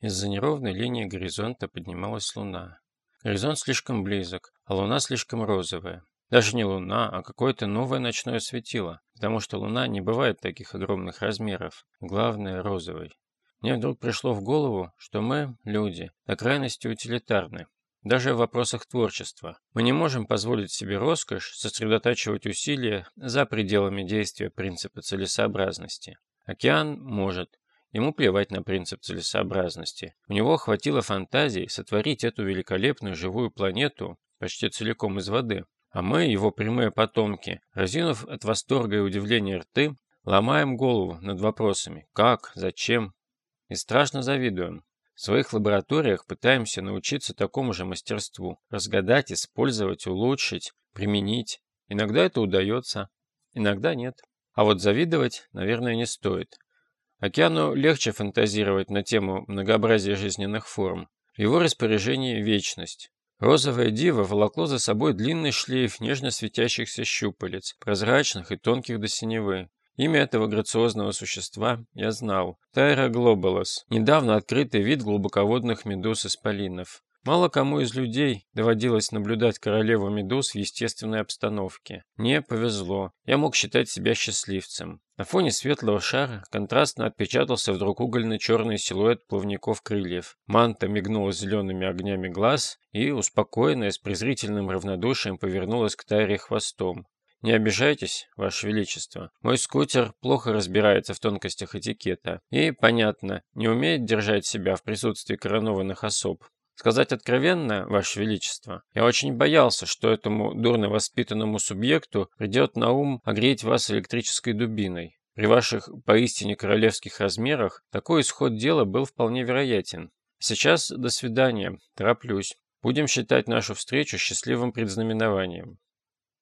Из-за неровной линии горизонта поднималась луна. Горизонт слишком близок, а луна слишком розовая. Даже не луна, а какое-то новое ночное светило, потому что луна не бывает таких огромных размеров. Главное – розовый. Мне вдруг пришло в голову, что мы, люди, до крайности утилитарны. Даже в вопросах творчества. Мы не можем позволить себе роскошь сосредотачивать усилия за пределами действия принципа целесообразности. Океан может. Ему плевать на принцип целесообразности. У него хватило фантазии сотворить эту великолепную живую планету почти целиком из воды. А мы, его прямые потомки, разинув от восторга и удивления рты, ломаем голову над вопросами «как?», «зачем?». И страшно завидуем. В своих лабораториях пытаемся научиться такому же мастерству. Разгадать, использовать, улучшить, применить. Иногда это удается, иногда нет. А вот завидовать, наверное, не стоит. Океану легче фантазировать на тему многообразия жизненных форм. В его распоряжении вечность. Розовое диво волокло за собой длинный шлейф нежно светящихся щупалец, прозрачных и тонких до синевы. Имя этого грациозного существа я знал. Тайра глобалос, недавно открытый вид глубоководных медуз-исполинов. Мало кому из людей доводилось наблюдать королеву медуз в естественной обстановке. Мне повезло. Я мог считать себя счастливцем. На фоне светлого шара контрастно отпечатался вдруг угольно-черный силуэт плавников крыльев. Манта мигнула зелеными огнями глаз и, успокоенная, с презрительным равнодушием повернулась к Тайре хвостом. «Не обижайтесь, Ваше Величество. Мой скутер плохо разбирается в тонкостях этикета и, понятно, не умеет держать себя в присутствии коронованных особ. Сказать откровенно, Ваше Величество, я очень боялся, что этому дурно воспитанному субъекту придет на ум огреть вас электрической дубиной. При ваших поистине королевских размерах такой исход дела был вполне вероятен. Сейчас до свидания, тороплюсь. Будем считать нашу встречу счастливым предзнаменованием.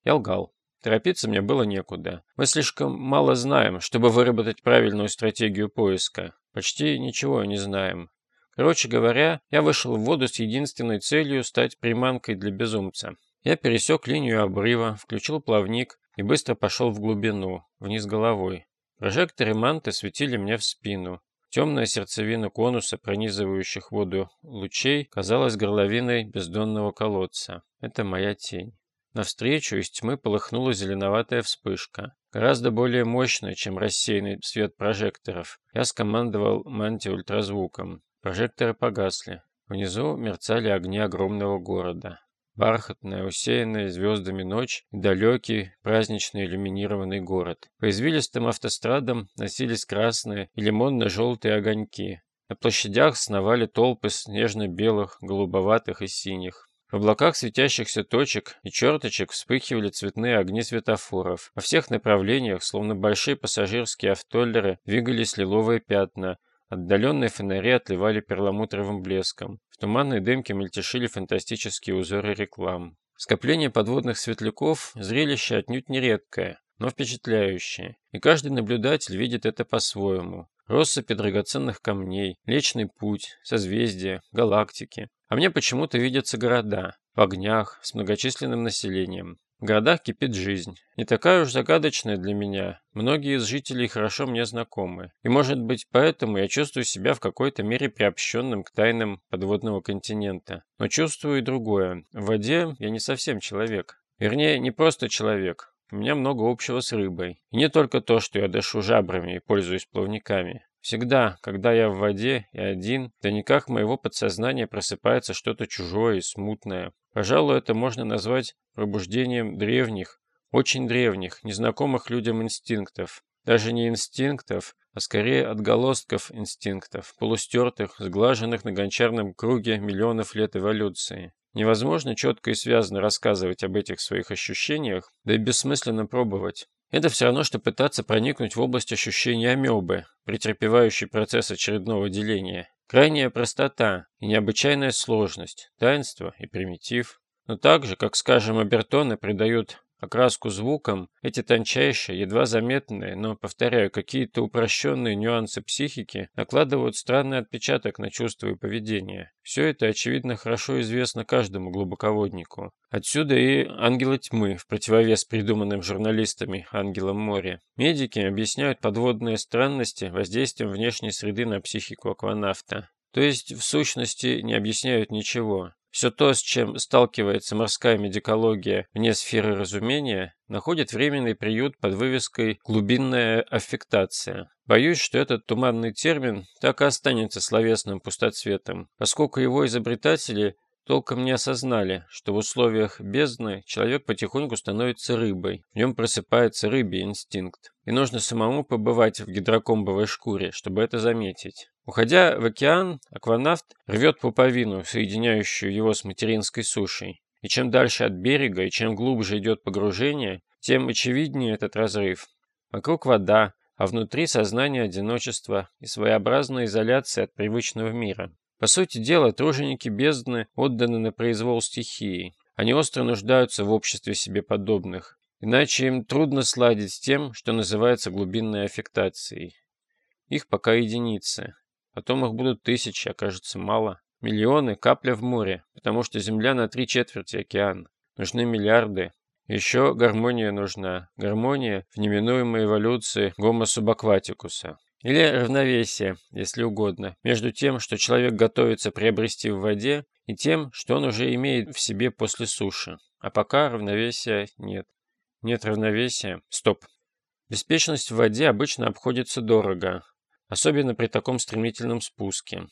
Я лгал. Торопиться мне было некуда. Мы слишком мало знаем, чтобы выработать правильную стратегию поиска. Почти ничего не знаем. Короче говоря, я вышел в воду с единственной целью стать приманкой для безумца. Я пересек линию обрыва, включил плавник и быстро пошел в глубину, вниз головой. Прожекторы манты светили мне в спину. Темная сердцевина конуса, пронизывающих воду лучей, казалась горловиной бездонного колодца. Это моя тень. Навстречу из тьмы полыхнула зеленоватая вспышка, гораздо более мощная, чем рассеянный свет прожекторов. Я скомандовал манти ультразвуком. Прожекторы погасли. Внизу мерцали огни огромного города. Бархатная, усеянная звездами ночь и далекий, празднично иллюминированный город. По извилистым автострадам носились красные и лимонно-желтые огоньки. На площадях сновали толпы снежно-белых, голубоватых и синих. В облаках светящихся точек и черточек вспыхивали цветные огни светофоров. Во всех направлениях, словно большие пассажирские автоллеры, двигались лиловые пятна, Отдаленные фонари отливали перламутровым блеском. В туманной дымке мельтешили фантастические узоры реклам. Скопление подводных светляков – зрелище отнюдь не редкое, но впечатляющее. И каждый наблюдатель видит это по-своему. Россыпи драгоценных камней, Млечный Путь, созвездия, галактики. А мне почему-то видятся города, в огнях, с многочисленным населением. Городах кипит жизнь. Не такая уж загадочная для меня. Многие из жителей хорошо мне знакомы. И может быть поэтому я чувствую себя в какой-то мере приобщенным к тайнам подводного континента. Но чувствую и другое. В воде я не совсем человек. Вернее, не просто человек. У меня много общего с рыбой. И не только то, что я дышу жабрами и пользуюсь плавниками. Всегда, когда я в воде и один, да никак моего подсознания просыпается что-то чужое и смутное. Пожалуй, это можно назвать пробуждением древних, очень древних, незнакомых людям инстинктов. Даже не инстинктов, а скорее отголостков инстинктов, полустертых, сглаженных на гончарном круге миллионов лет эволюции. Невозможно четко и связно рассказывать об этих своих ощущениях, да и бессмысленно пробовать. Это все равно, что пытаться проникнуть в область ощущения амебы, претерпевающей процесс очередного деления. Крайняя простота и необычайная сложность, таинство и примитив. Но так же, как, скажем, обертоны придают окраску звукам, эти тончайшие, едва заметные, но, повторяю, какие-то упрощенные нюансы психики накладывают странный отпечаток на чувства и поведение. Все это, очевидно, хорошо известно каждому глубоководнику. Отсюда и ангелы тьмы, в противовес придуманным журналистами ангелам моря. Медики объясняют подводные странности воздействием внешней среды на психику акванавта. то есть в сущности не объясняют ничего. Все то, с чем сталкивается морская медикология вне сферы разумения, находит временный приют под вывеской «глубинная аффектация». Боюсь, что этот туманный термин так и останется словесным пустоцветом, поскольку его изобретатели толком не осознали, что в условиях бездны человек потихоньку становится рыбой, в нем просыпается рыбий инстинкт. И нужно самому побывать в гидрокомбовой шкуре, чтобы это заметить. Уходя в океан, акванавт рвет пуповину, соединяющую его с материнской сушей. И чем дальше от берега и чем глубже идет погружение, тем очевиднее этот разрыв. Вокруг вода, а внутри сознание одиночества и своеобразная изоляция от привычного мира. По сути дела, труженики бездны отданы на произвол стихии. Они остро нуждаются в обществе себе подобных. Иначе им трудно сладить с тем, что называется глубинной аффектацией. Их пока единицы. Потом их будут тысячи, окажется мало. Миллионы – капля в море, потому что Земля на три четверти океан. Нужны миллиарды. Еще гармония нужна. Гармония в неминуемой эволюции гомо субакватикуса. Или равновесие, если угодно, между тем, что человек готовится приобрести в воде, и тем, что он уже имеет в себе после суши. А пока равновесия нет. Нет равновесия. Стоп. Беспечность в воде обычно обходится дорого, особенно при таком стремительном спуске.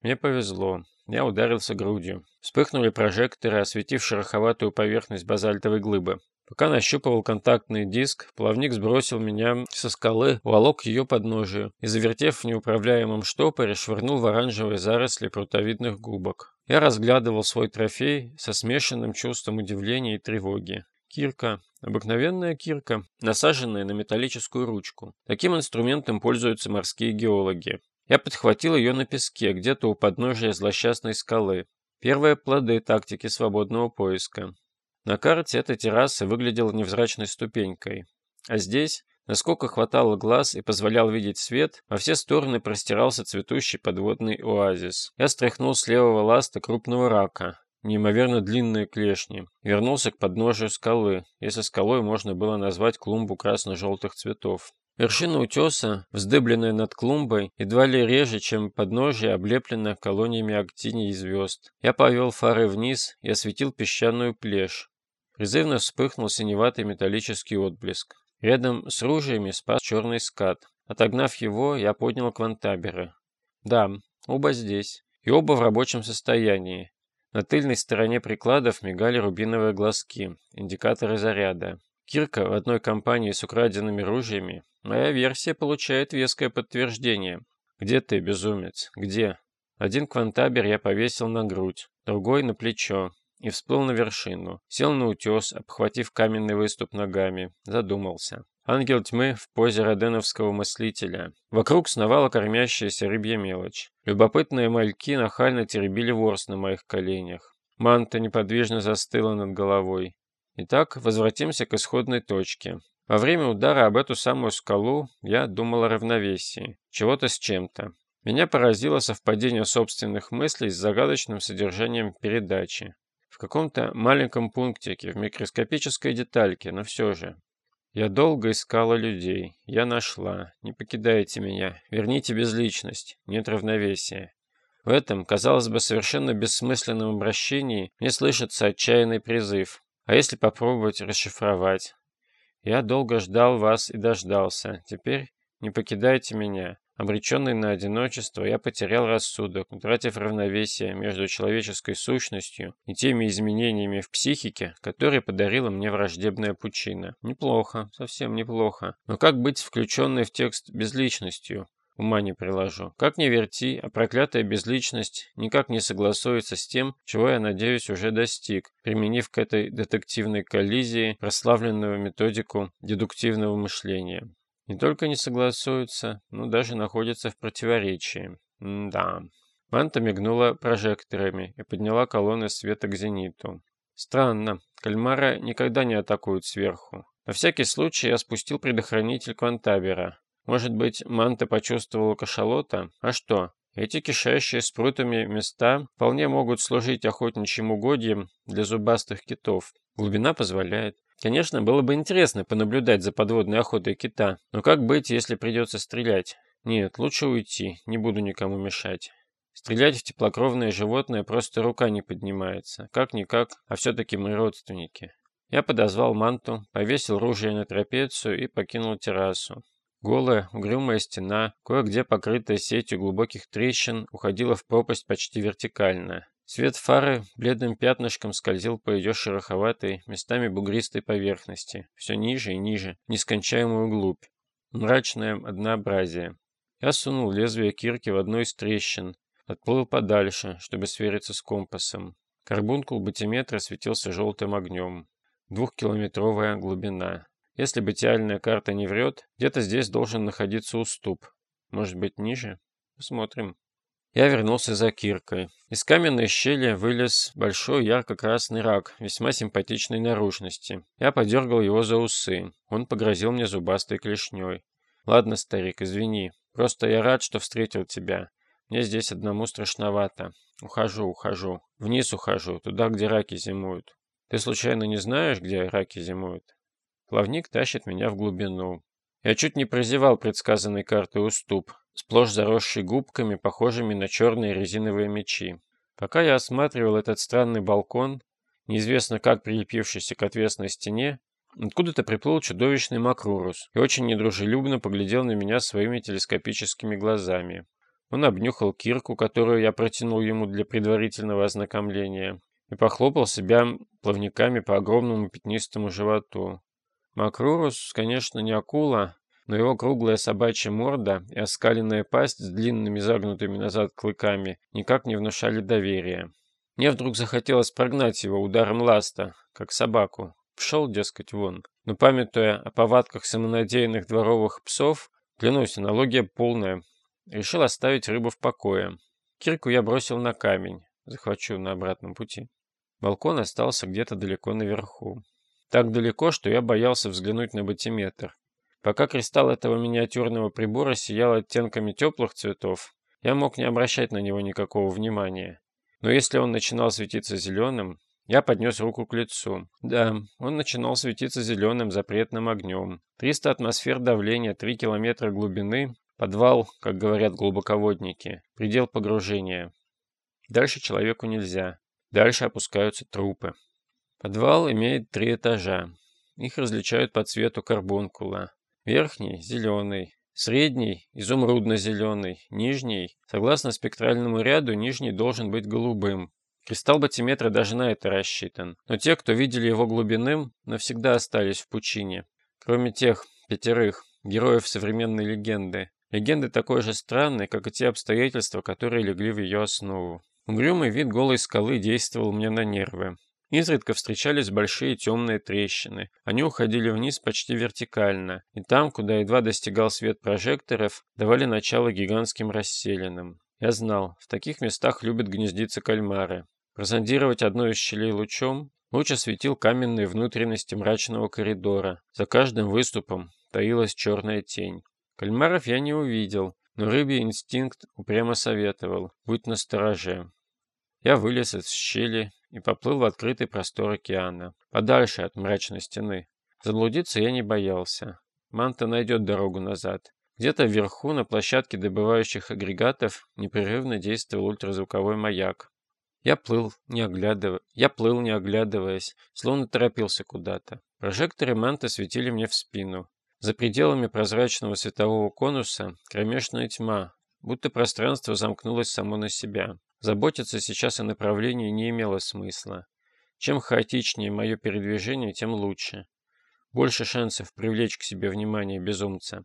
Мне повезло. Я ударился грудью. Вспыхнули прожекторы, осветив шероховатую поверхность базальтовой глыбы. Пока нащупывал контактный диск, плавник сбросил меня со скалы, волок ее подножию и, завертев в неуправляемом штопоре, швырнул в оранжевые заросли прутовидных губок. Я разглядывал свой трофей со смешанным чувством удивления и тревоги. Кирка. Обыкновенная кирка, насаженная на металлическую ручку. Таким инструментом пользуются морские геологи. Я подхватил ее на песке, где-то у подножия злосчастной скалы. Первые плоды тактики свободного поиска. На карте эта терраса выглядела невзрачной ступенькой. А здесь, насколько хватало глаз и позволял видеть свет, во все стороны простирался цветущий подводный оазис. Я стряхнул с левого ласта крупного рака, неимоверно длинные клешни, вернулся к подножию скалы, если скалой можно было назвать клумбу красно-желтых цветов. Вершина утеса, вздыбленная над клумбой, едва ли реже, чем подножие, облеплена колониями актиний и звезд. Я повел фары вниз и осветил песчаную плешь, Призывно вспыхнул синеватый металлический отблеск. Рядом с ружьями спас черный скат. Отогнав его, я поднял квантаберы. Да, оба здесь. И оба в рабочем состоянии. На тыльной стороне прикладов мигали рубиновые глазки, индикаторы заряда. Кирка в одной компании с украденными ружьями. Моя версия получает веское подтверждение. Где ты, безумец? Где? Один квантабер я повесил на грудь, другой на плечо и всплыл на вершину. Сел на утес, обхватив каменный выступ ногами. Задумался. Ангел тьмы в позе роденовского мыслителя. Вокруг сновала кормящаяся рыбья мелочь. Любопытные мальки нахально теребили ворс на моих коленях. Манта неподвижно застыла над головой. Итак, возвратимся к исходной точке. Во время удара об эту самую скалу я думал о равновесии. Чего-то с чем-то. Меня поразило совпадение собственных мыслей с загадочным содержанием передачи. В каком-то маленьком пунктике, в микроскопической детальке, но все же. Я долго искала людей. Я нашла. Не покидайте меня. Верните безличность. Нет равновесия. В этом, казалось бы, совершенно бессмысленном обращении мне слышится отчаянный призыв. А если попробовать расшифровать? Я долго ждал вас и дождался. Теперь не покидайте меня. Обреченный на одиночество, я потерял рассудок, утратив равновесие между человеческой сущностью и теми изменениями в психике, которые подарила мне враждебная пучина. Неплохо, совсем неплохо. Но как быть включенной в текст безличностью? Ума не приложу. Как ни верти, а проклятая безличность никак не согласуется с тем, чего я, надеюсь, уже достиг, применив к этой детективной коллизии прославленную методику дедуктивного мышления. Не только не согласуются, но даже находятся в противоречии. Да. Манта мигнула прожекторами и подняла колонны света к зениту. Странно, кальмара никогда не атакуют сверху. На всякий случай я спустил предохранитель квантабера. Может быть, Манта почувствовала кашалота? А что? Эти кишащие спрутами места вполне могут служить охотничьим угодьем для зубастых китов. Глубина позволяет. Конечно, было бы интересно понаблюдать за подводной охотой кита, но как быть, если придется стрелять? Нет, лучше уйти, не буду никому мешать. Стрелять в теплокровное животное просто рука не поднимается. Как-никак, а все-таки мы родственники. Я подозвал манту, повесил ружье на трапецию и покинул террасу. Голая, угрюмая стена, кое-где покрытая сетью глубоких трещин, уходила в пропасть почти вертикально. Свет фары бледным пятнышком скользил по ее шероховатой, местами бугристой поверхности, все ниже и ниже, нескончаемую глубь. Мрачное однообразие. Я сунул лезвие кирки в одну из трещин, отплыл подальше, чтобы свериться с компасом. Карбункул батиметра светился желтым огнем. Двухкилометровая глубина. Если батиальная карта не врет, где-то здесь должен находиться уступ. Может быть, ниже? Посмотрим. Я вернулся за киркой. Из каменной щели вылез большой ярко-красный рак, весьма симпатичной наружности. Я подергал его за усы. Он погрозил мне зубастой клешней. «Ладно, старик, извини. Просто я рад, что встретил тебя. Мне здесь одному страшновато. Ухожу, ухожу. Вниз ухожу, туда, где раки зимуют. Ты случайно не знаешь, где раки зимуют?» Плавник тащит меня в глубину. Я чуть не прозевал предсказанной картой уступ, сплошь заросший губками, похожими на черные резиновые мечи. Пока я осматривал этот странный балкон, неизвестно как прилепившийся к отвесной стене, откуда-то приплыл чудовищный Макрурус и очень недружелюбно поглядел на меня своими телескопическими глазами. Он обнюхал кирку, которую я протянул ему для предварительного ознакомления, и похлопал себя плавниками по огромному пятнистому животу. Макрурус, конечно, не акула, но его круглая собачья морда и оскаленная пасть с длинными загнутыми назад клыками никак не внушали доверия. Мне вдруг захотелось прогнать его ударом ласта, как собаку. Пшел, дескать, вон. Но памятуя о повадках самонадеянных дворовых псов, клянусь, аналогия полная, решил оставить рыбу в покое. Кирку я бросил на камень, захвачу на обратном пути. Балкон остался где-то далеко наверху. Так далеко, что я боялся взглянуть на батиметр. Пока кристалл этого миниатюрного прибора сиял оттенками теплых цветов, я мог не обращать на него никакого внимания. Но если он начинал светиться зеленым, я поднес руку к лицу. Да, он начинал светиться зеленым запретным огнем. 300 атмосфер давления, 3 километра глубины, подвал, как говорят глубоководники, предел погружения. Дальше человеку нельзя. Дальше опускаются трупы. Подвал имеет три этажа. Их различают по цвету карбункула. Верхний – зеленый, средний – изумрудно-зеленый, нижний – согласно спектральному ряду, нижний должен быть голубым. Кристалл батиметра даже на это рассчитан. Но те, кто видели его глубинным, навсегда остались в пучине. Кроме тех пятерых героев современной легенды. Легенды такой же странной, как и те обстоятельства, которые легли в ее основу. Угрюмый вид голой скалы действовал мне на нервы. Изредка встречались большие темные трещины. Они уходили вниз почти вертикально, и там, куда едва достигал свет прожекторов, давали начало гигантским расселенным. Я знал, в таких местах любят гнездиться кальмары. Прозондировать одну из щелей лучом луч осветил каменные внутренности мрачного коридора. За каждым выступом таилась черная тень. Кальмаров я не увидел, но рыбий инстинкт упрямо советовал – будь настороже. Я вылез из щели и поплыл в открытый простор океана, подальше от мрачной стены. Заблудиться я не боялся. Манта найдет дорогу назад. Где-то вверху, на площадке добывающих агрегатов, непрерывно действовал ультразвуковой маяк. Я плыл, не оглядывая, я плыл, не оглядываясь, словно торопился куда-то. Прожекторы манты светили мне в спину. За пределами прозрачного светового конуса кромешная тьма, будто пространство замкнулось само на себя. Заботиться сейчас о направлении не имело смысла. Чем хаотичнее мое передвижение, тем лучше. Больше шансов привлечь к себе внимание безумца.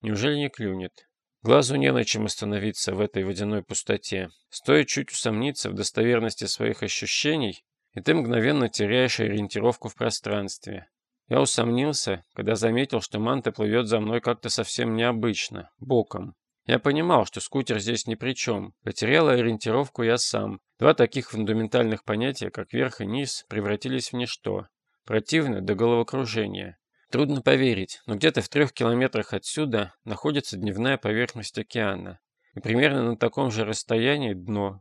Неужели не клюнет? Глазу не на чем остановиться в этой водяной пустоте. Стоит чуть усомниться в достоверности своих ощущений, и ты мгновенно теряешь ориентировку в пространстве. Я усомнился, когда заметил, что манта плывет за мной как-то совсем необычно, боком. Я понимал, что скутер здесь ни при чем. Потерял ориентировку я сам. Два таких фундаментальных понятия, как верх и низ, превратились в ничто. Противно до головокружения. Трудно поверить, но где-то в трех километрах отсюда находится дневная поверхность океана. И примерно на таком же расстоянии дно.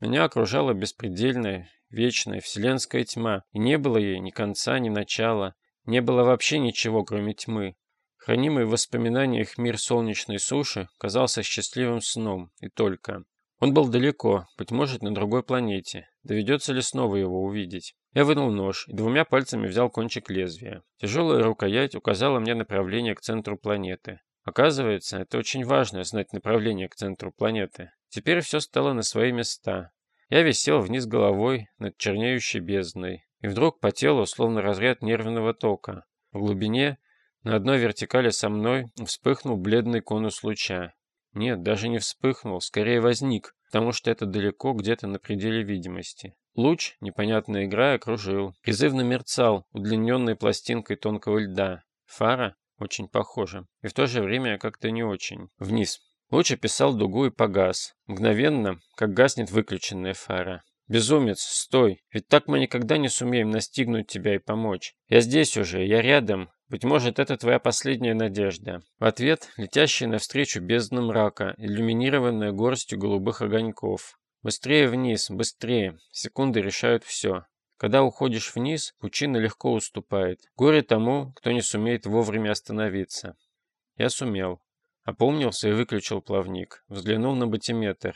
Меня окружала беспредельная, вечная, вселенская тьма, и не было ей ни конца, ни начала. Не было вообще ничего, кроме тьмы. Хранимый в воспоминаниях мир солнечной суши казался счастливым сном, и только. Он был далеко, быть может, на другой планете. Доведется ли снова его увидеть? Я вынул нож и двумя пальцами взял кончик лезвия. Тяжелая рукоять указала мне направление к центру планеты. Оказывается, это очень важно знать направление к центру планеты. Теперь все стало на свои места. Я висел вниз головой над чернеющей бездной. И вдруг по телу словно разряд нервного тока. В глубине, на одной вертикали со мной, вспыхнул бледный конус луча. Нет, даже не вспыхнул, скорее возник, потому что это далеко, где-то на пределе видимости. Луч, непонятно играя, кружил. Призывно мерцал, удлиненной пластинкой тонкого льда. Фара? Очень похоже. И в то же время как-то не очень. Вниз. Луч описал дугу и погас. Мгновенно, как гаснет выключенная фара. «Безумец, стой! Ведь так мы никогда не сумеем настигнуть тебя и помочь. Я здесь уже, я рядом, быть может, это твоя последняя надежда. В ответ летящая навстречу бездна мрака, иллюминированная горстью голубых огоньков. Быстрее вниз, быстрее. Секунды решают все. Когда уходишь вниз, пучина легко уступает. Горе тому, кто не сумеет вовремя остановиться. Я сумел. Опомнился и выключил плавник. Взглянул на батиметр.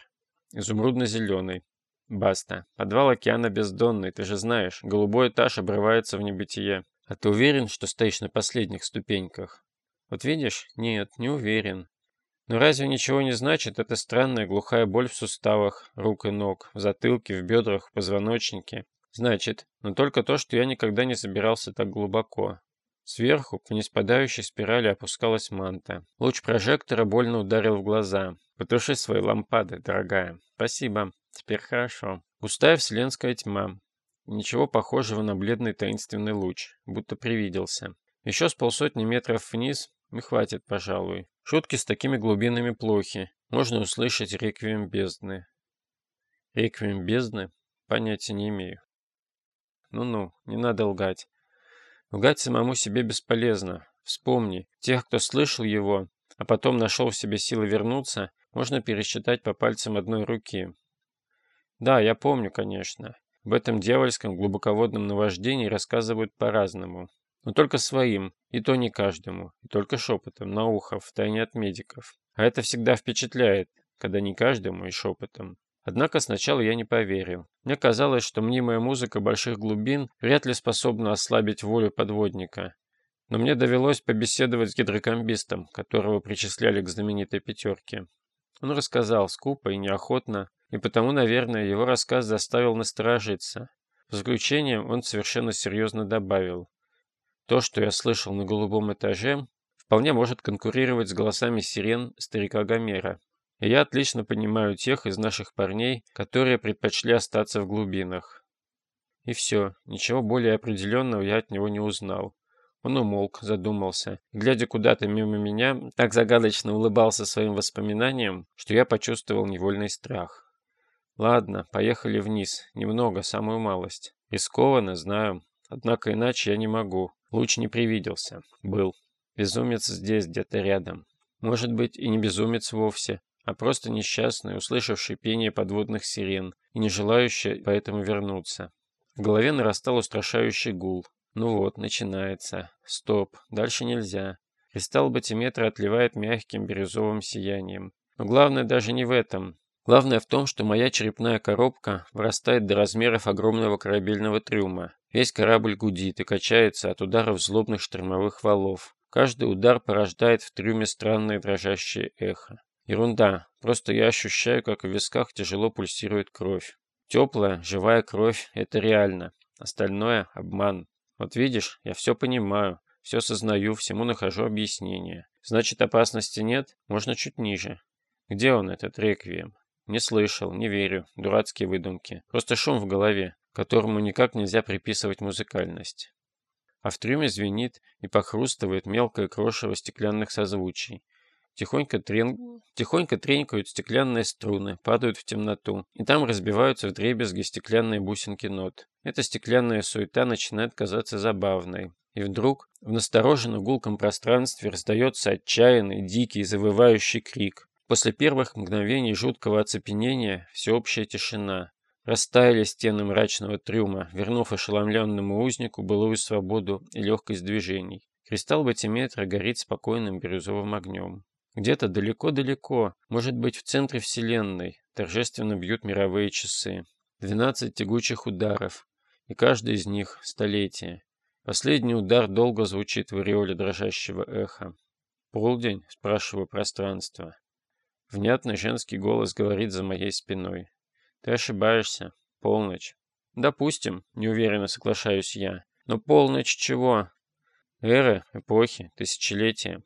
Изумрудно-зеленый. Баста. Подвал океана бездонный, ты же знаешь. Голубой этаж обрывается в небытие. А ты уверен, что стоишь на последних ступеньках? Вот видишь? Нет, не уверен. Но разве ничего не значит эта странная глухая боль в суставах, рук и ног, в затылке, в бедрах, в позвоночнике? Значит, но только то, что я никогда не собирался так глубоко. Сверху, по неспадающей спирали, опускалась манта. Луч прожектора больно ударил в глаза. «Потуши свои лампады, дорогая». «Спасибо. Теперь хорошо». Густая вселенская тьма. Ничего похожего на бледный таинственный луч, будто привиделся. Еще с полсотни метров вниз и хватит, пожалуй. Шутки с такими глубинами плохи. Можно услышать реквием бездны. Реквием бездны? Понятия не имею. Ну-ну, не надо лгать. Лгать самому себе бесполезно. Вспомни, тех, кто слышал его, а потом нашел в себе силы вернуться, можно пересчитать по пальцам одной руки. Да, я помню, конечно. В этом дьявольском глубоководном наваждении рассказывают по-разному. Но только своим, и то не каждому, и только шепотом, на ухо, в тайне от медиков. А это всегда впечатляет, когда не каждому и шепотом. Однако сначала я не поверил. Мне казалось, что мнимая музыка больших глубин вряд ли способна ослабить волю подводника. Но мне довелось побеседовать с гидрокомбистом, которого причисляли к знаменитой пятерке. Он рассказал скупо и неохотно, и потому, наверное, его рассказ заставил насторожиться. В заключение он совершенно серьезно добавил. То, что я слышал на голубом этаже, вполне может конкурировать с голосами сирен старика Гомера. И я отлично понимаю тех из наших парней, которые предпочли остаться в глубинах. И все, ничего более определенного я от него не узнал. Он умолк, задумался. Глядя куда-то мимо меня, так загадочно улыбался своим воспоминаниям, что я почувствовал невольный страх. Ладно, поехали вниз. Немного, самую малость. Рискованно, знаю. Однако иначе я не могу. Луч не привиделся. Был. Безумец здесь, где-то рядом. Может быть, и не безумец вовсе, а просто несчастный, услышавший пение подводных сирен и не желающий поэтому вернуться. В голове нарастал устрашающий гул. Ну вот, начинается. Стоп, дальше нельзя. Кристалл батиметра отливает мягким бирюзовым сиянием. Но главное даже не в этом. Главное в том, что моя черепная коробка вырастает до размеров огромного корабельного трюма. Весь корабль гудит и качается от ударов злобных штормовых валов. Каждый удар порождает в трюме странное дрожащее эхо. Ерунда. Просто я ощущаю, как в висках тяжело пульсирует кровь. Теплая, живая кровь – это реально. Остальное – обман. Вот видишь, я все понимаю, все сознаю, всему нахожу объяснение. Значит, опасности нет? Можно чуть ниже. Где он, этот реквием? Не слышал, не верю. Дурацкие выдумки. Просто шум в голове, которому никак нельзя приписывать музыкальность. А в трюме звенит и похрустывает мелкое крошево стеклянных созвучий. Тихонько, трен... Тихонько тренькают стеклянные струны, падают в темноту, и там разбиваются в дребезги стеклянные бусинки нот. Эта стеклянная суета начинает казаться забавной. И вдруг в настороженно гулком пространстве раздается отчаянный, дикий, завывающий крик. После первых мгновений жуткого оцепенения всеобщая тишина. Растаяли стены мрачного трюма, вернув ошеломленному узнику былую свободу и легкость движений. Кристалл батиметра горит спокойным бирюзовым огнем. Где-то далеко-далеко, может быть в центре Вселенной, торжественно бьют мировые часы. Двенадцать тягучих ударов, и каждый из них — столетие. Последний удар долго звучит в ореоле дрожащего эха. «Полдень?» — спрашиваю пространство. Внятный женский голос говорит за моей спиной. «Ты ошибаешься. Полночь». «Допустим», — неуверенно соглашаюсь я. «Но полночь чего?» «Эры, эпохи, тысячелетия».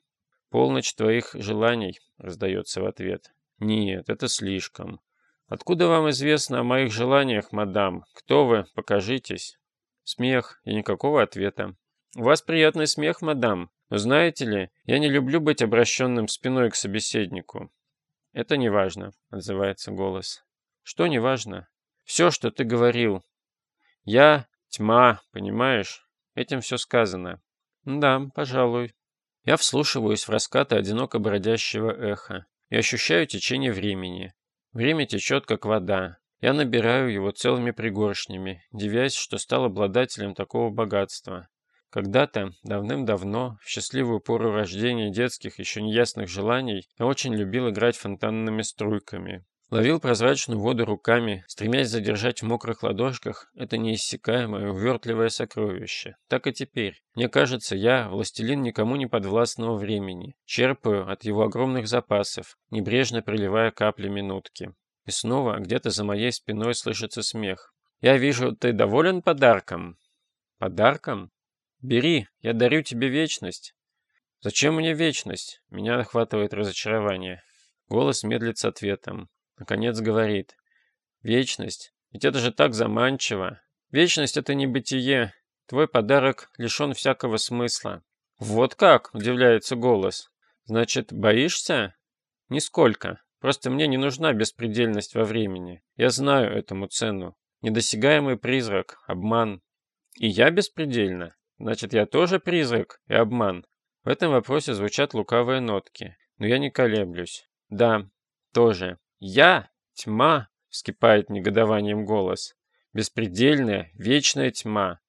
«Полночь твоих желаний», — раздается в ответ. «Нет, это слишком. Откуда вам известно о моих желаниях, мадам? Кто вы? Покажитесь». Смех и никакого ответа. «У вас приятный смех, мадам. Но знаете ли, я не люблю быть обращенным спиной к собеседнику». «Это не важно», — отзывается голос. «Что не важно?» «Все, что ты говорил. Я — тьма, понимаешь? Этим все сказано». «Да, пожалуй». Я вслушиваюсь в раскаты одиноко бродящего эха и ощущаю течение времени. Время течет, как вода. Я набираю его целыми пригоршнями, дивясь, что стал обладателем такого богатства. Когда-то, давным-давно, в счастливую пору рождения детских, еще неясных желаний, я очень любил играть фонтанными струйками. Ловил прозрачную воду руками, стремясь задержать в мокрых ладошках это неиссякаемое, увертливое сокровище. Так и теперь. Мне кажется, я, властелин никому не подвластного времени, черпаю от его огромных запасов, небрежно приливая капли минутки. И снова где-то за моей спиной слышится смех. «Я вижу, ты доволен подарком?» «Подарком? Бери, я дарю тебе вечность». «Зачем мне вечность?» Меня охватывает разочарование. Голос медлит с ответом. Наконец говорит. Вечность. Ведь это же так заманчиво. Вечность — это не бытие. Твой подарок лишен всякого смысла. Вот как, удивляется голос. Значит, боишься? Нисколько. Просто мне не нужна беспредельность во времени. Я знаю этому цену. Недосягаемый призрак, обман. И я беспредельна. Значит, я тоже призрак и обман. В этом вопросе звучат лукавые нотки. Но я не колеблюсь. Да, тоже. «Я — тьма!» — вскипает негодованием голос. «Беспредельная, вечная тьма.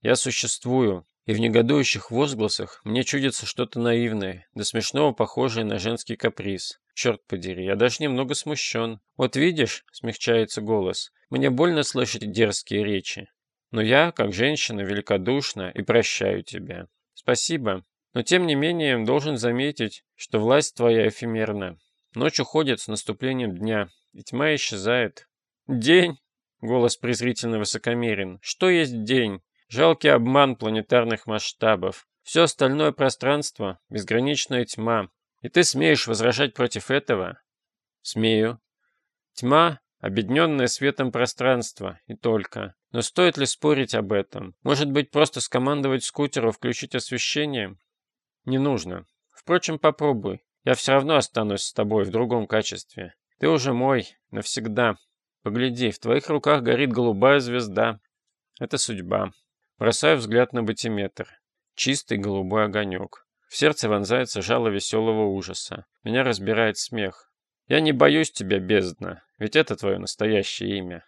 Я существую, и в негодующих возгласах мне чудится что-то наивное, до смешного похожее на женский каприз. Черт подери, я даже немного смущен. Вот видишь, смягчается голос, мне больно слышать дерзкие речи. Но я, как женщина, великодушна и прощаю тебя. Спасибо. Но тем не менее должен заметить, что власть твоя эфемерна. Ночь уходит с наступлением дня, и тьма исчезает. День! Голос презрительно высокомерен. Что есть день? Жалкий обман планетарных масштабов. Все остальное пространство — безграничная тьма. И ты смеешь возражать против этого? Смею. Тьма — обедненное светом пространство, и только. Но стоит ли спорить об этом? Может быть, просто скомандовать скутеру включить освещение? Не нужно. Впрочем, попробуй. Я все равно останусь с тобой в другом качестве. Ты уже мой, навсегда. Погляди, в твоих руках горит голубая звезда. Это судьба. Бросаю взгляд на батиметр. Чистый голубой огонек. В сердце вонзается жало веселого ужаса. Меня разбирает смех. Я не боюсь тебя, бездна, ведь это твое настоящее имя.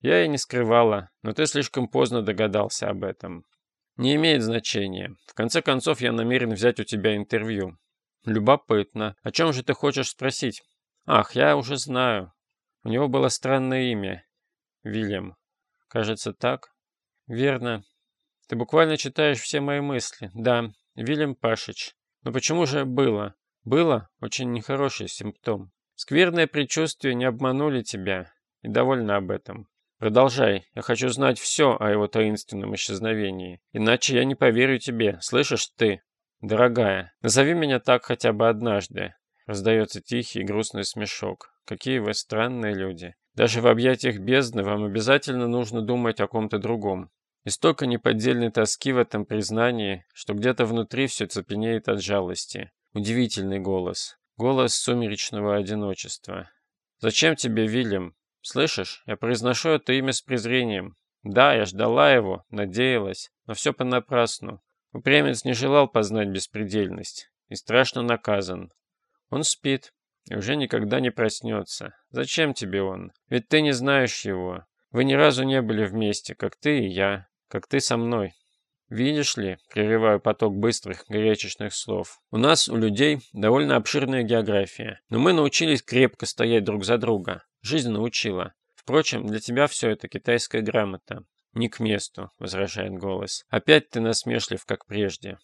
Я и не скрывала, но ты слишком поздно догадался об этом. Не имеет значения. В конце концов, я намерен взять у тебя интервью. Любопытно. О чем же ты хочешь спросить? Ах, я уже знаю. У него было странное имя. Вильям. Кажется, так? Верно. Ты буквально читаешь все мои мысли. Да, Вильям Пашич. Но почему же было? Было очень нехороший симптом. Скверные предчувствия не обманули тебя. И довольна об этом. Продолжай. Я хочу знать все о его таинственном исчезновении. Иначе я не поверю тебе. Слышишь ты? «Дорогая, назови меня так хотя бы однажды», — раздается тихий грустный смешок. «Какие вы странные люди. Даже в объятиях бездны вам обязательно нужно думать о ком-то другом. И столько неподдельной тоски в этом признании, что где-то внутри все цепенеет от жалости. Удивительный голос. Голос сумеречного одиночества. «Зачем тебе, Вильям? Слышишь, я произношу это имя с презрением. Да, я ждала его, надеялась, но все понапрасну. Упрямец не желал познать беспредельность и страшно наказан. Он спит и уже никогда не проснется. Зачем тебе он? Ведь ты не знаешь его. Вы ни разу не были вместе, как ты и я, как ты со мной. Видишь ли, прерываю поток быстрых, горячечных слов, у нас, у людей, довольно обширная география, но мы научились крепко стоять друг за друга. Жизнь научила. Впрочем, для тебя все это китайская грамота. Не к месту, возражает голос. Опять ты насмешлив, как прежде.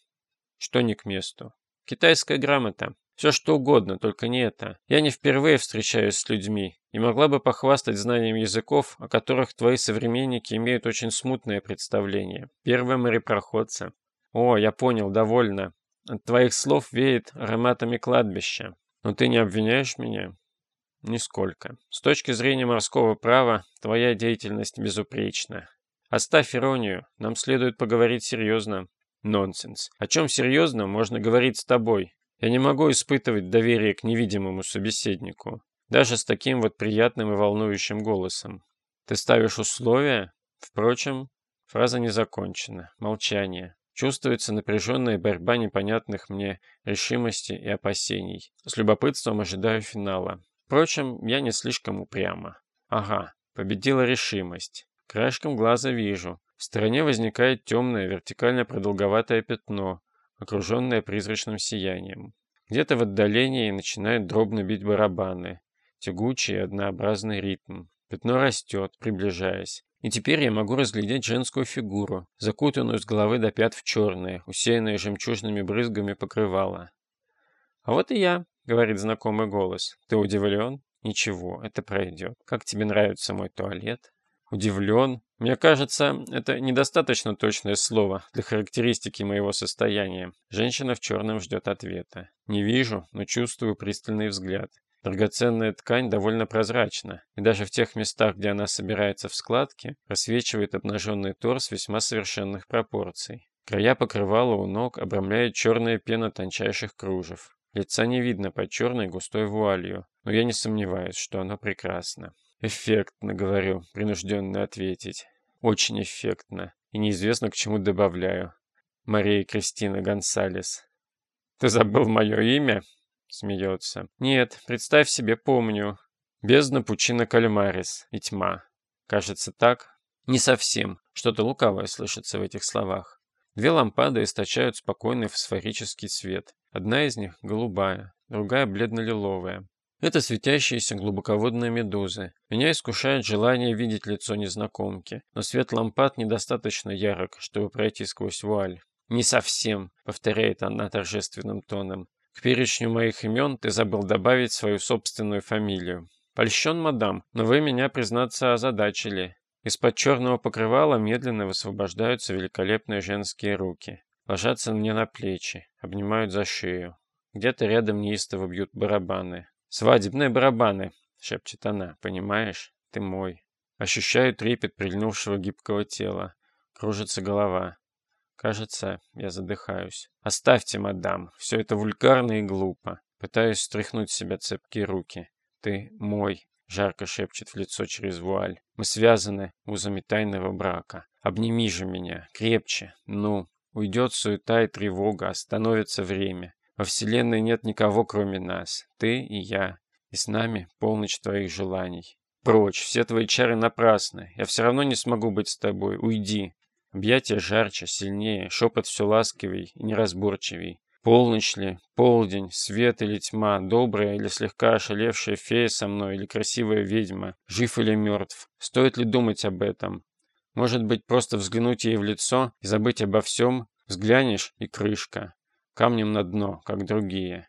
Что не к месту? Китайская грамота. Все что угодно, только не это. Я не впервые встречаюсь с людьми и могла бы похвастать знанием языков, о которых твои современники имеют очень смутное представление. Первые морепроходцы. О, я понял, довольно. От твоих слов веет ароматами кладбища. Но ты не обвиняешь меня? Нисколько. С точки зрения морского права, твоя деятельность безупречна. Оставь иронию, нам следует поговорить серьезно. Нонсенс. О чем серьезно можно говорить с тобой? Я не могу испытывать доверие к невидимому собеседнику. Даже с таким вот приятным и волнующим голосом. Ты ставишь условия? Впрочем, фраза не закончена. Молчание. Чувствуется напряженная борьба непонятных мне решимости и опасений. С любопытством ожидаю финала. Впрочем, я не слишком упряма. Ага, победила решимость. Краешком глаза вижу. В стороне возникает темное, вертикально продолговатое пятно, окруженное призрачным сиянием. Где-то в отдалении начинают дробно бить барабаны. Тягучий однообразный ритм. Пятно растет, приближаясь. И теперь я могу разглядеть женскую фигуру, закутанную с головы до пят в черное, усеянное жемчужными брызгами покрывало. «А вот и я», — говорит знакомый голос. «Ты удивлен?» «Ничего, это пройдет. Как тебе нравится мой туалет?» «Удивлен?» Мне кажется, это недостаточно точное слово для характеристики моего состояния. Женщина в черном ждет ответа. Не вижу, но чувствую пристальный взгляд. Драгоценная ткань довольно прозрачна, и даже в тех местах, где она собирается в складки, просвечивает обнаженный торс весьма совершенных пропорций. Края покрывала у ног обрамляет черная пена тончайших кружев. Лица не видно под черной густой вуалью, но я не сомневаюсь, что оно прекрасно. Эффектно, говорю, принужденно ответить. Очень эффектно. И неизвестно, к чему добавляю. Мария Кристина Гонсалес. Ты забыл мое имя? Смеется. Нет, представь себе, помню. Бездна пучина Кальмарис и тьма. Кажется так? Не совсем. Что-то лукавое слышится в этих словах. Две лампады источают спокойный фосфорический свет. Одна из них голубая, другая бледно-лиловая. Это светящиеся глубоководные медузы. Меня искушает желание видеть лицо незнакомки, но свет лампад недостаточно ярок, чтобы пройти сквозь вуаль. «Не совсем», — повторяет она торжественным тоном. К перечню моих имен ты забыл добавить свою собственную фамилию. Польщен, мадам, но вы меня, признаться, озадачили. Из-под черного покрывала медленно высвобождаются великолепные женские руки. Ложатся мне на плечи, обнимают за шею. Где-то рядом неистово бьют барабаны. «Свадебные барабаны», — шепчет она, — «понимаешь? Ты мой». Ощущаю трепет прильнувшего гибкого тела. Кружится голова. Кажется, я задыхаюсь. Оставьте, мадам, все это вульгарно и глупо. Пытаюсь стряхнуть с себя цепкие руки. Ты мой, жарко шепчет в лицо через вуаль. Мы связаны узами тайного брака. Обними же меня, крепче. Ну, уйдет суета и тревога, остановится время. Во вселенной нет никого, кроме нас. Ты и я. И с нами полночь твоих желаний. Прочь, все твои чары напрасны. Я все равно не смогу быть с тобой. Уйди. Объятия жарче, сильнее, шепот все ласковей и неразборчивей. Полночь ли, полдень, свет или тьма, добрая или слегка ошалевшая фея со мной или красивая ведьма, жив или мертв. Стоит ли думать об этом? Может быть, просто взглянуть ей в лицо и забыть обо всем? Взглянешь и крышка. Камнем на дно, как другие.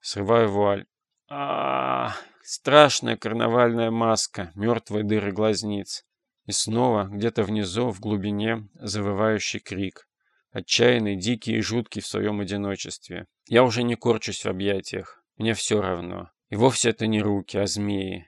Срываю вуаль. а, Страшная карнавальная маска, мертвые дыры глазниц. И снова, где-то внизу, в глубине, завывающий крик. Отчаянный, дикий и жуткий в своем одиночестве. Я уже не корчусь в объятиях. Мне все равно. И вовсе это не руки, а змеи.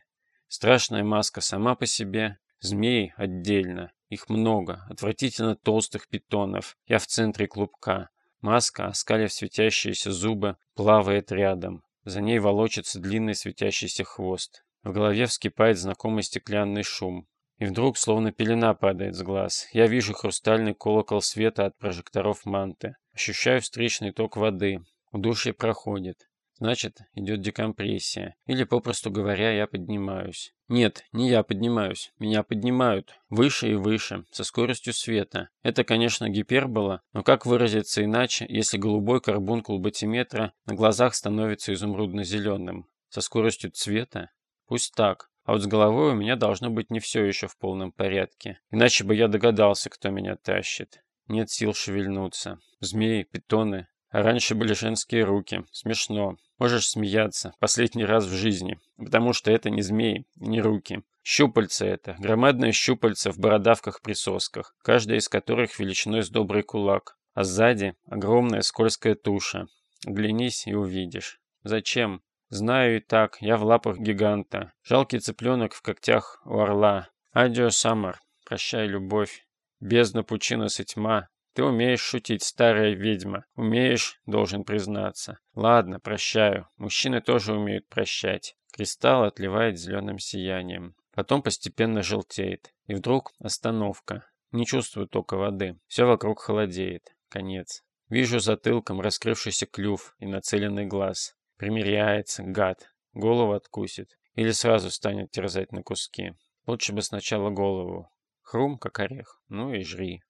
Страшная маска сама по себе, змеи отдельно. Их много, отвратительно толстых питонов. Я в центре клубка. Маска, оскалив светящиеся зубы, плавает рядом. За ней волочится длинный светящийся хвост. В голове вскипает знакомый стеклянный шум. И вдруг, словно пелена падает с глаз, я вижу хрустальный колокол света от прожекторов манты. Ощущаю встречный ток воды. Удушье проходит. Значит, идет декомпрессия. Или, попросту говоря, я поднимаюсь. Нет, не я поднимаюсь. Меня поднимают. Выше и выше, со скоростью света. Это, конечно, гипербола, но как выразиться иначе, если голубой карбункул батиметра на глазах становится изумрудно-зеленым? Со скоростью цвета? Пусть так. А вот с головой у меня должно быть не все еще в полном порядке. Иначе бы я догадался, кто меня тащит. Нет сил шевельнуться. Змеи, питоны. А раньше были женские руки. Смешно. Можешь смеяться. Последний раз в жизни. Потому что это не змеи, не руки. Щупальца это. Громадные щупальца в бородавках-присосках, каждая из которых величиной с добрый кулак. А сзади огромная скользкая туша. Глянись и увидишь. Зачем? Знаю и так, я в лапах гиганта. Жалкий цыпленок в когтях у орла. Адио, Саммер. Прощай, любовь. Бездна, пучина и. Ты умеешь шутить, старая ведьма. Умеешь, должен признаться. Ладно, прощаю. Мужчины тоже умеют прощать. Кристалл отливает зеленым сиянием. Потом постепенно желтеет. И вдруг остановка. Не чувствую тока воды. Все вокруг холодеет. Конец. Вижу затылком раскрывшийся клюв и нацеленный глаз. Примеряется, гад. Голову откусит. Или сразу станет терзать на куски. Лучше бы сначала голову. Хрум, как орех. Ну и жри.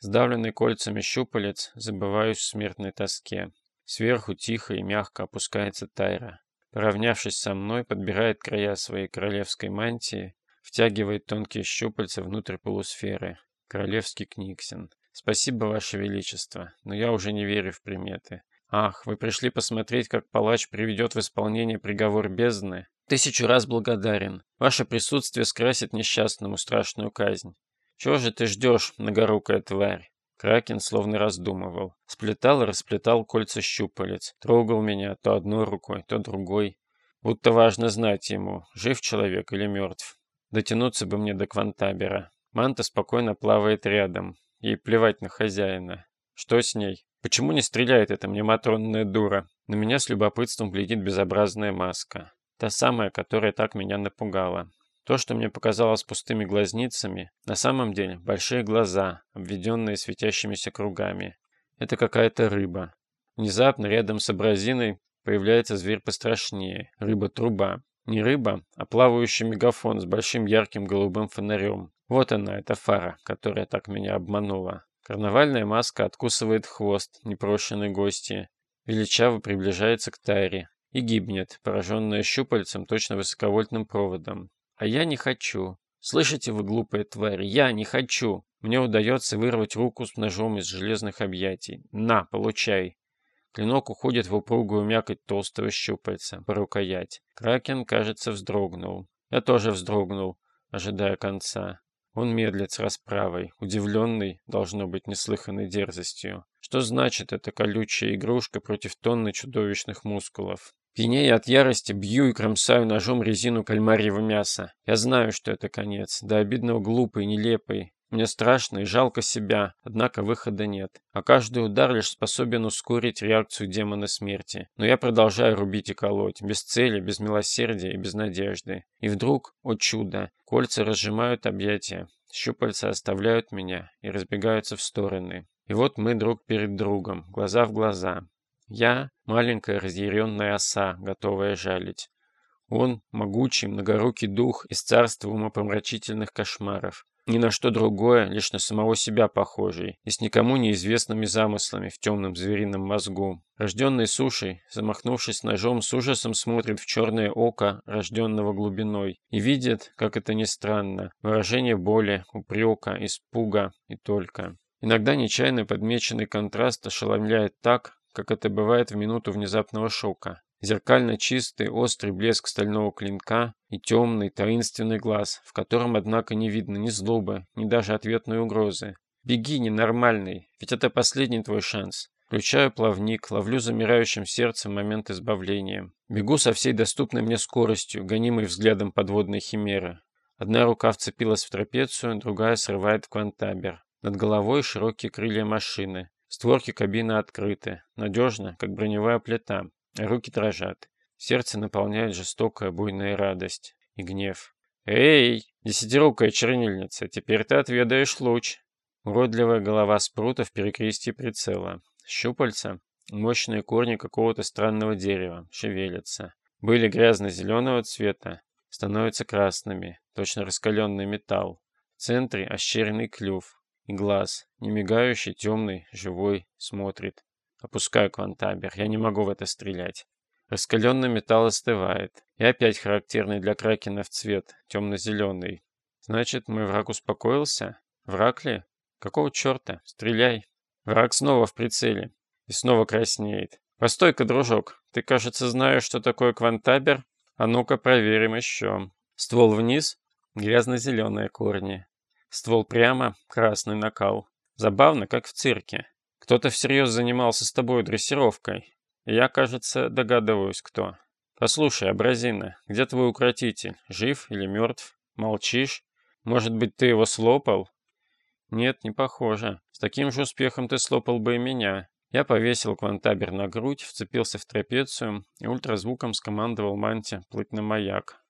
Сдавленный кольцами щупалец, забываюсь в смертной тоске. Сверху тихо и мягко опускается Тайра. Поравнявшись со мной, подбирает края своей королевской мантии, втягивает тонкие щупальца внутрь полусферы. Королевский Книксен. Спасибо, Ваше Величество, но я уже не верю в приметы. Ах, вы пришли посмотреть, как палач приведет в исполнение приговор бездны? Тысячу раз благодарен. Ваше присутствие скрасит несчастному страшную казнь. Чего же ты ждешь, многорукая тварь? Кракен словно раздумывал. Сплетал и расплетал кольца щупалец. Трогал меня то одной рукой, то другой. Будто важно знать ему, жив человек или мертв. Дотянуться бы мне до квантабера. Манта спокойно плавает рядом. Ей плевать на хозяина. Что с ней? Почему не стреляет эта мнематронная дура? На меня с любопытством глядит безобразная маска. Та самая, которая так меня напугала. То, что мне показалось пустыми глазницами, на самом деле большие глаза, обведенные светящимися кругами. Это какая-то рыба. Внезапно рядом с абразиной появляется зверь пострашнее. Рыба-труба. Не рыба, а плавающий мегафон с большим ярким голубым фонарем. Вот она, эта фара, которая так меня обманула. Карнавальная маска откусывает хвост непрошенной гости, величаво приближается к Тайре и гибнет, пораженная щупальцем точно высоковольтным проводом. А я не хочу. Слышите вы, глупые твари, я не хочу. Мне удается вырвать руку с ножом из железных объятий. На, получай. Клинок уходит в упругую мякоть толстого щупальца, по рукоять. Кракен, кажется, вздрогнул. Я тоже вздрогнул, ожидая конца. Он медлит с расправой, удивленный, должно быть, неслыханной дерзостью. Что значит эта колючая игрушка против тонны чудовищных мускулов? Пьянея от ярости, бью и кромсаю ножом резину кальмарьего мяса. Я знаю, что это конец, до обидного глупый, нелепый. Мне страшно и жалко себя, однако выхода нет. А каждый удар лишь способен ускорить реакцию демона смерти. Но я продолжаю рубить и колоть, без цели, без милосердия и без надежды. И вдруг, о чудо, кольца разжимают объятия, щупальца оставляют меня и разбегаются в стороны. И вот мы друг перед другом, глаза в глаза. Я – маленькая разъяренная оса, готовая жалить. Он – могучий, многорукий дух из царства умопомрачительных кошмаров. Ни на что другое, лишь на самого себя похожий, и с никому неизвестными замыслами в темном зверином мозгу. Рожденный сушей, замахнувшись ножом, с ужасом смотрит в черное око, рожденного глубиной, и видит, как это ни странно, выражение боли, упрека, испуга и только. Иногда нечаянно подмеченный контраст ошеломляет так, как это бывает в минуту внезапного шока. Зеркально чистый, острый блеск стального клинка и темный, таинственный глаз, в котором, однако, не видно ни злобы, ни даже ответной угрозы. «Беги, ненормальный, ведь это последний твой шанс». Включаю плавник, ловлю замирающим сердцем момент избавления. Бегу со всей доступной мне скоростью, гонимой взглядом подводной химеры. Одна рука вцепилась в трапецию, другая срывает квантабер. Над головой широкие крылья машины. Створки кабины открыты. Надежно, как броневая плита. Руки дрожат. Сердце наполняет жестокая буйная радость и гнев. «Эй, десятирукая чернильница, теперь ты отведаешь луч!» Уродливая голова спрута в перекрестии прицела. Щупальца, мощные корни какого-то странного дерева, шевелятся. Были грязно-зеленого цвета, становятся красными, точно раскаленный металл. В центре ощеренный клюв и глаз, не мигающий, темный, живой, смотрит. Опускаю квантабер. Я не могу в это стрелять. Раскаленный металл остывает. И опять характерный для кракенов цвет, темно-зеленый. Значит, мой враг успокоился? Враг ли? Какого черта? Стреляй. Враг снова в прицеле. И снова краснеет. Постой-ка, дружок, ты, кажется, знаешь, что такое квантабер? А ну-ка проверим еще. Ствол вниз, грязно-зеленые корни. Ствол прямо, красный накал. Забавно, как в цирке. Кто-то всерьез занимался с тобой дрессировкой. Я, кажется, догадываюсь, кто. Послушай, Абразина, где твой укротитель? Жив или мертв? Молчишь? Может быть, ты его слопал? Нет, не похоже. С таким же успехом ты слопал бы и меня. Я повесил квантабер на грудь, вцепился в трапецию и ультразвуком скомандовал Манте плыть на маяк.